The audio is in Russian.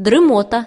дремота